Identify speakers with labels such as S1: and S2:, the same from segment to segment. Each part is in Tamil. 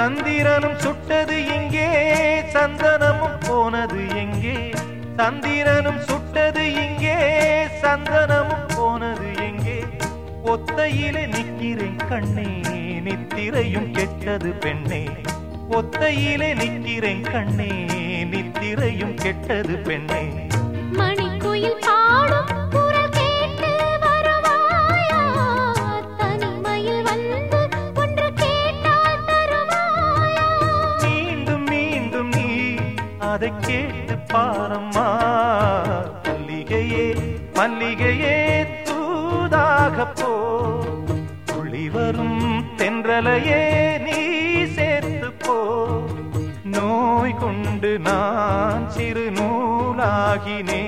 S1: சந்திரனும் சுட்டது எங்கே சந்தனமும் போனது எங்கே? சந்திரனும் சுட்டது எங்கே சந்தனமும் போனது எங்கே? ஒத்தையிலே நிற்கிறேன் கண்ணே நித்திரையும் கெட்டது பெண்ணே. ஒத்தையிலே நிற்கிறேன் கண்ணே நித்திரையும் கெட்டது பெண்ணே. அதை கேட்டு பாரம்மா. மல்லிகையே மல்லிகையே தூதாக போ. துளி வரும் தென்றலையே நீ சேர்த்து போ. நோய் கொண்டு நான் சிறு நூலாகினே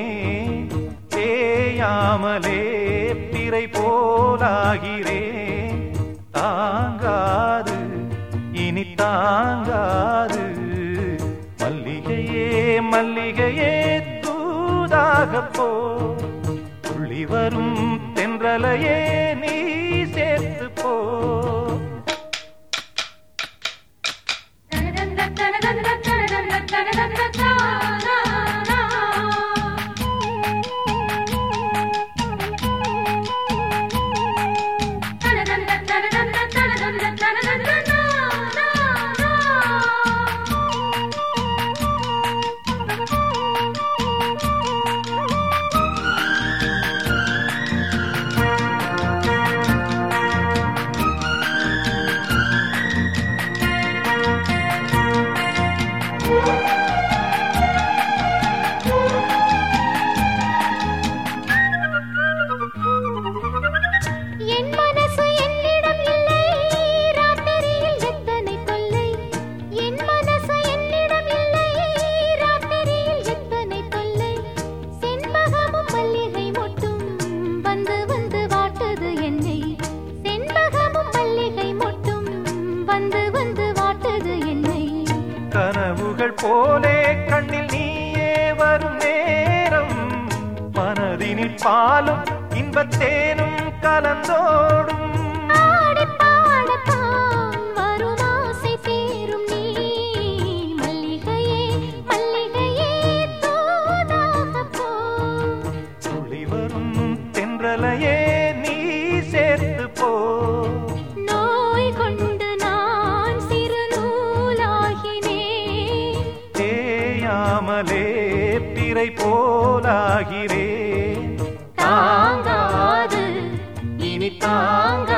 S1: தேயாமலே பிறை போலாகிறேன். தாங்காது இனி தாங்காது. மல்லிகையே மல்லிகையே தூதாக போ துள்ளி வரும் தென்றலையே போலே கண்ணில் நீயே வரும் நேரம். மனதினில் பாலும் இன்பத்தேனும் கலந்தோடும். தாங்காமலே திரை போலாகிறேன்
S2: தாங்காது
S1: இனி தாங்க